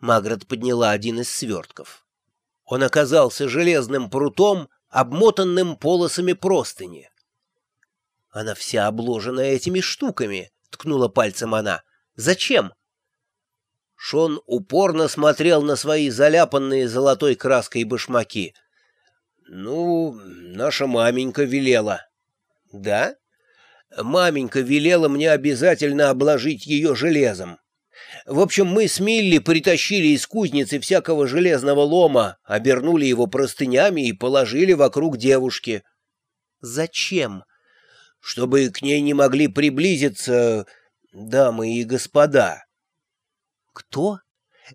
Маград подняла один из свертков. Он оказался железным прутом, обмотанным полосами простыни. «Она вся обложена этими штуками», — ткнула пальцем она. «Зачем?» Шон упорно смотрел на свои заляпанные золотой краской башмаки. «Ну, наша маменька велела». «Да?» «Маменька велела мне обязательно обложить ее железом. В общем, мы с Милли притащили из кузницы всякого железного лома, обернули его простынями и положили вокруг девушки». «Зачем?» «Чтобы к ней не могли приблизиться дамы и господа». «Кто?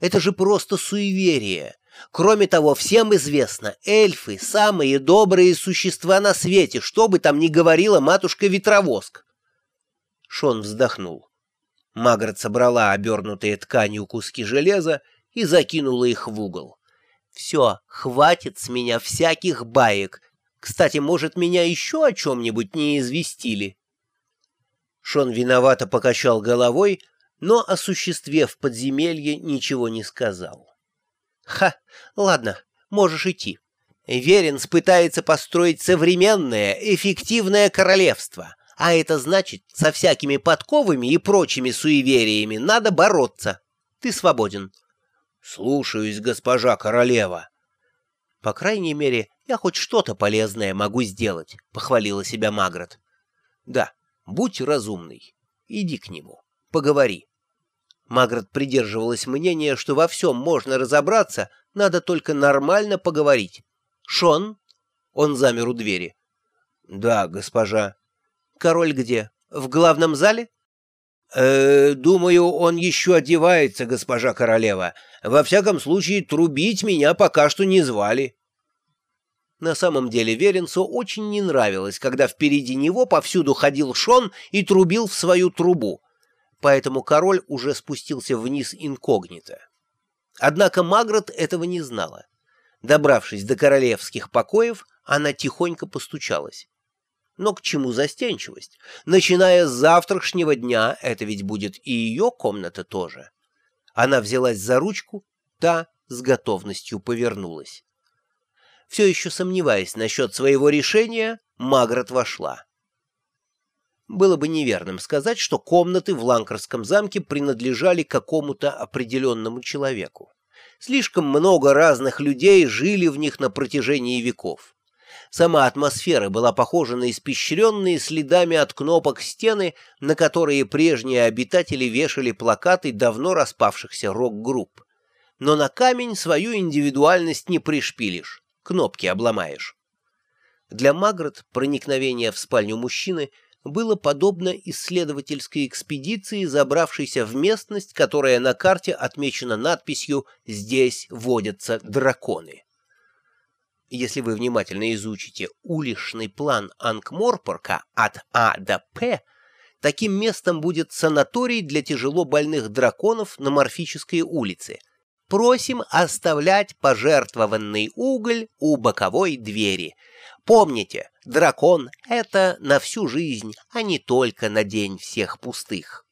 Это же просто суеверие. Кроме того, всем известно, эльфы — самые добрые существа на свете, что бы там ни говорила матушка-ветровоск. Шон вздохнул. Маград собрала обернутые тканью куски железа и закинула их в угол. «Все, хватит с меня всяких баек. Кстати, может, меня еще о чем-нибудь не известили?» Шон виновато покачал головой, но о существе в подземелье ничего не сказал. Ха, ладно, можешь идти. Веренс пытается построить современное, эффективное королевство, а это значит, со всякими подковами и прочими суевериями надо бороться. Ты свободен. Слушаюсь, госпожа королева. По крайней мере, я хоть что-то полезное могу сделать, похвалила себя Магрот. Да, будь разумный. Иди к нему, поговори. Маград придерживалась мнения, что во всем можно разобраться, надо только нормально поговорить. «Шон?» Он замер у двери. «Да, госпожа». «Король где? В главном зале?» «Э, «Думаю, он еще одевается, госпожа королева. Во всяком случае, трубить меня пока что не звали». На самом деле Веренцу очень не нравилось, когда впереди него повсюду ходил Шон и трубил в свою трубу поэтому король уже спустился вниз инкогнито. Однако Магрот этого не знала. Добравшись до королевских покоев, она тихонько постучалась. Но к чему застенчивость? Начиная с завтрашнего дня, это ведь будет и ее комната тоже. Она взялась за ручку, та с готовностью повернулась. Все еще сомневаясь насчет своего решения, Магрот вошла. Было бы неверным сказать, что комнаты в Ланкарском замке принадлежали какому-то определенному человеку. Слишком много разных людей жили в них на протяжении веков. Сама атмосфера была похожа на испещренные следами от кнопок стены, на которые прежние обитатели вешали плакаты давно распавшихся рок-групп. Но на камень свою индивидуальность не пришпилишь, кнопки обломаешь. Для Магрот проникновение в спальню мужчины – было подобно исследовательской экспедиции, забравшейся в местность, которая на карте отмечена надписью «Здесь водятся драконы». Если вы внимательно изучите уличный план Анкморпорка от А до П, таким местом будет санаторий для тяжело больных драконов на Морфической улице. Просим оставлять пожертвованный уголь у боковой двери – Помните, дракон — это на всю жизнь, а не только на день всех пустых.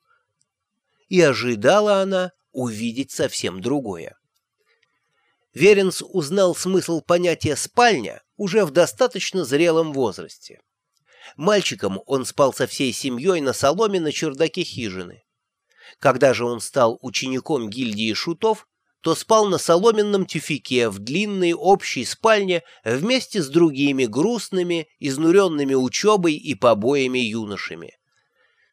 И ожидала она увидеть совсем другое. Веренс узнал смысл понятия «спальня» уже в достаточно зрелом возрасте. Мальчиком он спал со всей семьей на соломе на чердаке хижины. Когда же он стал учеником гильдии шутов, то спал на соломенном тюфике в длинной общей спальне вместе с другими грустными, изнуренными учебой и побоями юношами.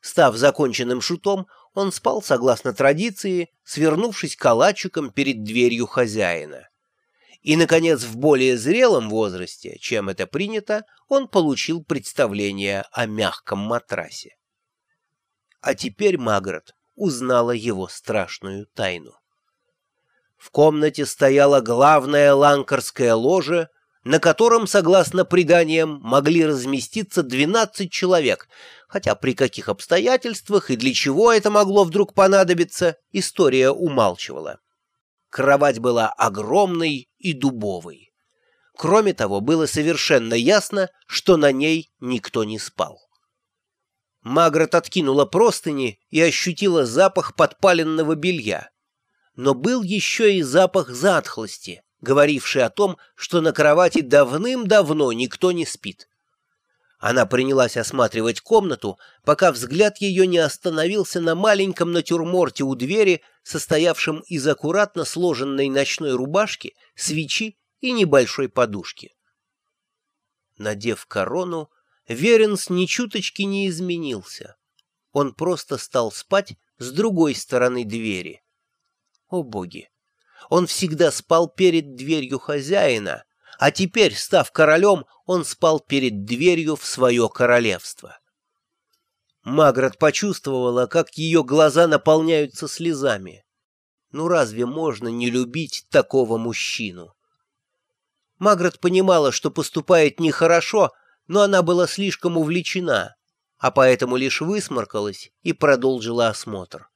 Став законченным шутом, он спал, согласно традиции, свернувшись калачиком перед дверью хозяина. И, наконец, в более зрелом возрасте, чем это принято, он получил представление о мягком матрасе. А теперь Магрот узнала его страшную тайну. В комнате стояла главная ланкарская ложа, на котором, согласно преданиям, могли разместиться 12 человек, хотя при каких обстоятельствах и для чего это могло вдруг понадобиться, история умалчивала. Кровать была огромной и дубовой. Кроме того, было совершенно ясно, что на ней никто не спал. Магрот откинула простыни и ощутила запах подпаленного белья. но был еще и запах затхлости, говоривший о том, что на кровати давным-давно никто не спит. Она принялась осматривать комнату, пока взгляд ее не остановился на маленьком натюрморте у двери, состоявшем из аккуратно сложенной ночной рубашки, свечи и небольшой подушки. Надев корону, Веренс ни чуточки не изменился. Он просто стал спать с другой стороны двери. О боги! Он всегда спал перед дверью хозяина, а теперь, став королем, он спал перед дверью в свое королевство. Маград почувствовала, как ее глаза наполняются слезами. Ну разве можно не любить такого мужчину? Маград понимала, что поступает нехорошо, но она была слишком увлечена, а поэтому лишь высморкалась и продолжила осмотр.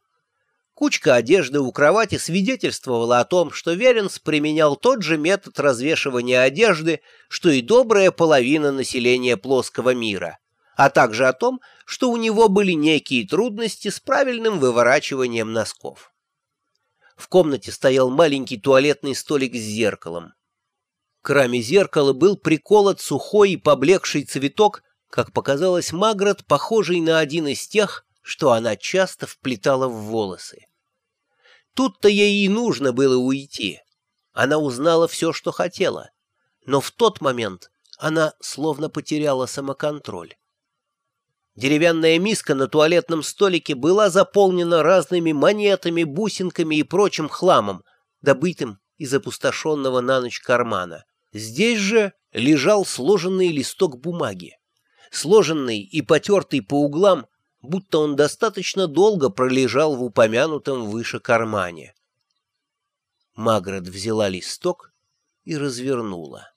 Кучка одежды у кровати свидетельствовала о том, что Веренс применял тот же метод развешивания одежды, что и добрая половина населения плоского мира, а также о том, что у него были некие трудности с правильным выворачиванием носков. В комнате стоял маленький туалетный столик с зеркалом. К раме зеркала был приколот сухой и поблекший цветок, как показалось Маград, похожий на один из тех, что она часто вплетала в волосы. Тут-то ей и нужно было уйти. Она узнала все, что хотела. Но в тот момент она словно потеряла самоконтроль. Деревянная миска на туалетном столике была заполнена разными монетами, бусинками и прочим хламом, добытым из опустошенного на ночь кармана. Здесь же лежал сложенный листок бумаги. Сложенный и потертый по углам, будто он достаточно долго пролежал в упомянутом выше кармане. Маград взяла листок и развернула.